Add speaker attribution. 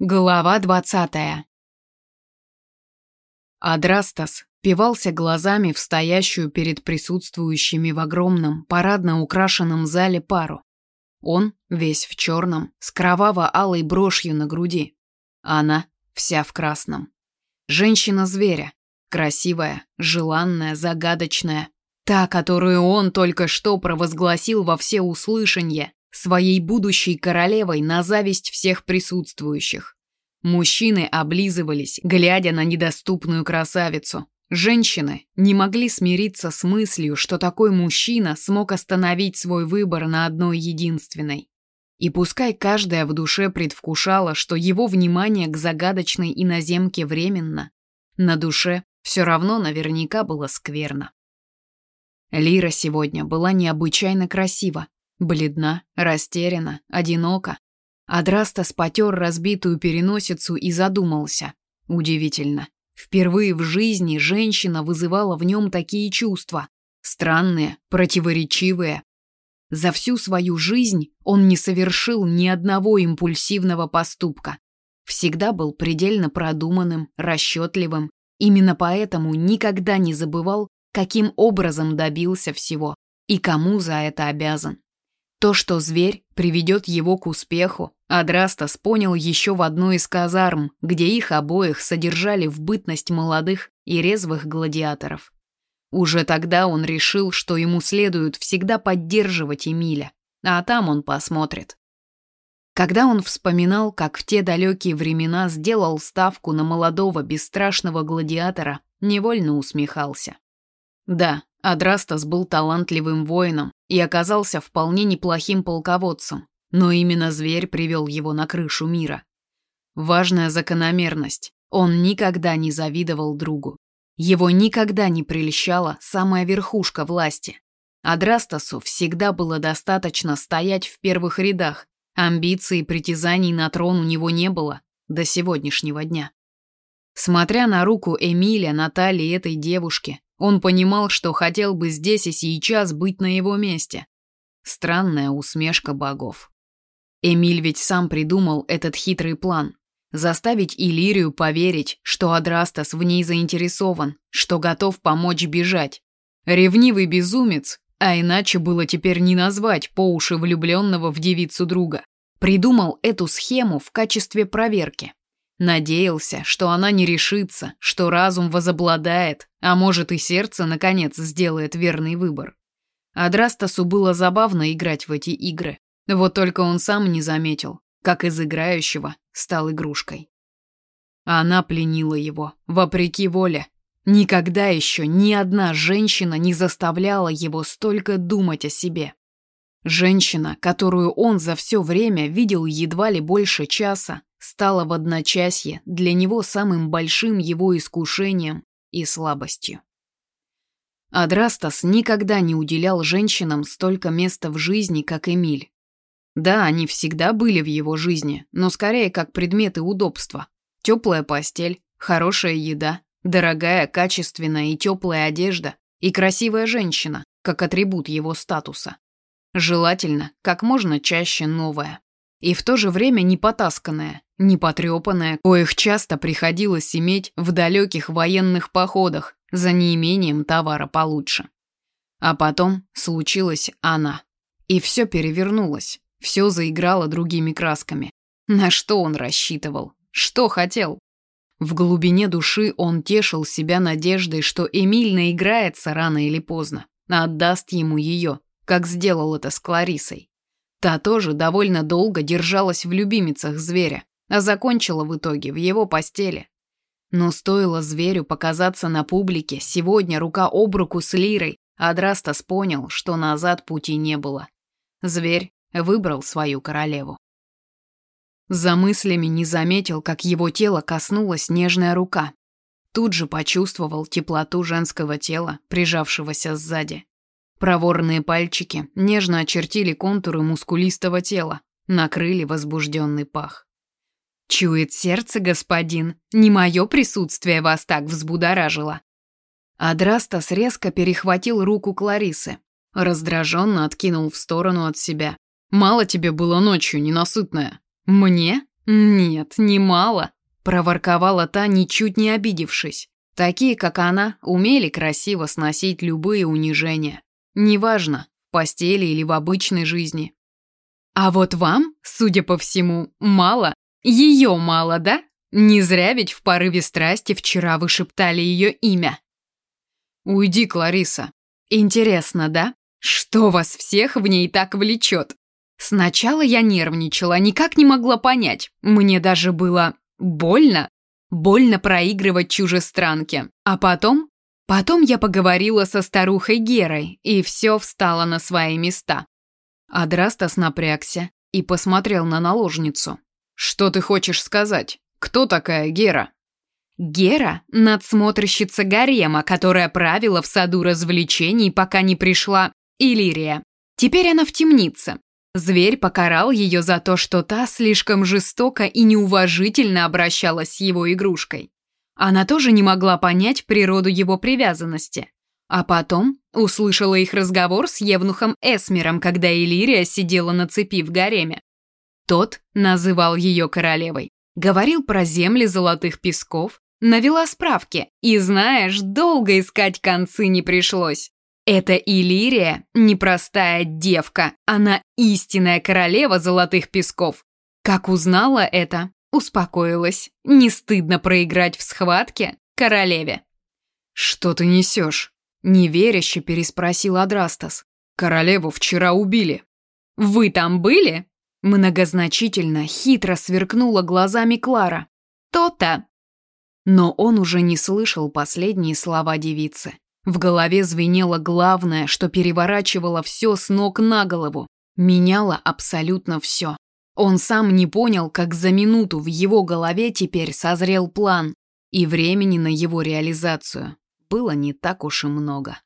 Speaker 1: Глава двадцатая. Адрастас пивался глазами в стоящую перед присутствующими в огромном, парадно украшенном зале пару. Он весь в черном, с кроваво-алой брошью на груди. Она вся в красном. Женщина-зверя. Красивая, желанная, загадочная. Та, которую он только что провозгласил во всеуслышание, своей будущей королевой на зависть всех присутствующих. Мужчины облизывались, глядя на недоступную красавицу. Женщины не могли смириться с мыслью, что такой мужчина смог остановить свой выбор на одной единственной. И пускай каждая в душе предвкушала, что его внимание к загадочной иноземке временно, на душе все равно наверняка было скверно. Лира сегодня была необычайно красива, Бледна, растеряна, одинока. Адрастас потер разбитую переносицу и задумался. Удивительно. Впервые в жизни женщина вызывала в нем такие чувства. Странные, противоречивые. За всю свою жизнь он не совершил ни одного импульсивного поступка. Всегда был предельно продуманным, расчетливым. Именно поэтому никогда не забывал, каким образом добился всего и кому за это обязан. То, что зверь приведет его к успеху, Адрастас понял еще в одной из казарм, где их обоих содержали в бытность молодых и резвых гладиаторов. Уже тогда он решил, что ему следует всегда поддерживать Эмиля, а там он посмотрит. Когда он вспоминал, как в те далекие времена сделал ставку на молодого бесстрашного гладиатора, невольно усмехался. Да, Адрастас был талантливым воином и оказался вполне неплохим полководцем, но именно зверь привел его на крышу мира. Важная закономерность. Он никогда не завидовал другу. Его никогда не прельщала самая верхушка власти. Адрастасу всегда было достаточно стоять в первых рядах. Амбиций и притязаний на трон у него не было до сегодняшнего дня. Смотря на руку Эмиля на талии этой девушки, он понимал, что хотел бы здесь и сейчас быть на его месте. Странная усмешка богов. Эмиль ведь сам придумал этот хитрый план. Заставить Илирию поверить, что Адрастас в ней заинтересован, что готов помочь бежать. Ревнивый безумец, а иначе было теперь не назвать по уши влюбленного в девицу друга. Придумал эту схему в качестве проверки. Надеялся, что она не решится, что разум возобладает, а может и сердце, наконец, сделает верный выбор. Адрастасу было забавно играть в эти игры. Вот только он сам не заметил, как из играющего стал игрушкой. Она пленила его, вопреки воле. Никогда еще ни одна женщина не заставляла его столько думать о себе. Женщина, которую он за все время видел едва ли больше часа, стала в одночасье для него самым большим его искушением и слабостью. Адрастас никогда не уделял женщинам столько места в жизни, как Эмиль. Да, они всегда были в его жизни, но скорее как предметы удобства. Теплая постель, хорошая еда, дорогая, качественная и теплая одежда и красивая женщина, как атрибут его статуса. Желательно, как можно чаще новая. И в то же время не потасканная, непотрепанная, коих часто приходилось иметь в далеких военных походах за неимением товара получше. А потом случилась она. И все перевернулось, все заиграло другими красками. На что он рассчитывал? Что хотел? В глубине души он тешил себя надеждой, что Эмиль наиграется рано или поздно, отдаст ему ее, как сделал это с Кларисой. Та тоже довольно долго держалась в любимицах зверя, а закончила в итоге в его постели. Но стоило зверю показаться на публике, сегодня рука об руку с Лирой, Адрастас понял, что назад пути не было. Зверь выбрал свою королеву. За мыслями не заметил, как его тело коснулась нежная рука. Тут же почувствовал теплоту женского тела, прижавшегося сзади. Проворные пальчики нежно очертили контуры мускулистого тела, накрыли возбужденный пах. Чует сердце, господин, не мое присутствие вас так взбудоражило. Адрастас резко перехватил руку Кларисы, раздраженно откинул в сторону от себя. Мало тебе было ночью, ненасытная. Мне? Нет, немало, проворковала та, ничуть не обидевшись. Такие, как она, умели красиво сносить любые унижения. Неважно, в постели или в обычной жизни. А вот вам, судя по всему, мало. Ее мало, да? Не зря ведь в порыве страсти вчера вы шептали ее имя. Уйди, Клариса. Интересно, да? Что вас всех в ней так влечет? Сначала я нервничала, никак не могла понять. Мне даже было больно. Больно проигрывать чужестранке. А потом? Потом я поговорила со старухой Герой, и все встало на свои места. Адрастас напрягся и посмотрел на наложницу. «Что ты хочешь сказать? Кто такая Гера?» Гера – надсмотрщица гарема, которая правила в саду развлечений, пока не пришла Иллирия. Теперь она в темнице. Зверь покарал ее за то, что та слишком жестоко и неуважительно обращалась с его игрушкой. Она тоже не могла понять природу его привязанности. А потом услышала их разговор с Евнухом Эсмером, когда Иллирия сидела на цепи в гареме. Тот называл ее королевой, говорил про земли золотых песков, навела справки, и, знаешь, долго искать концы не пришлось. Это Иллирия непростая девка, она истинная королева золотых песков. Как узнала это, успокоилась. Не стыдно проиграть в схватке королеве. «Что ты несешь?» – неверяще переспросил Адрастас. «Королеву вчера убили». «Вы там были?» Многозначительно, хитро сверкнула глазами Клара. «То-то!» Но он уже не слышал последние слова девицы. В голове звенело главное, что переворачивало все с ног на голову, меняло абсолютно все. Он сам не понял, как за минуту в его голове теперь созрел план, и времени на его реализацию было не так уж и много.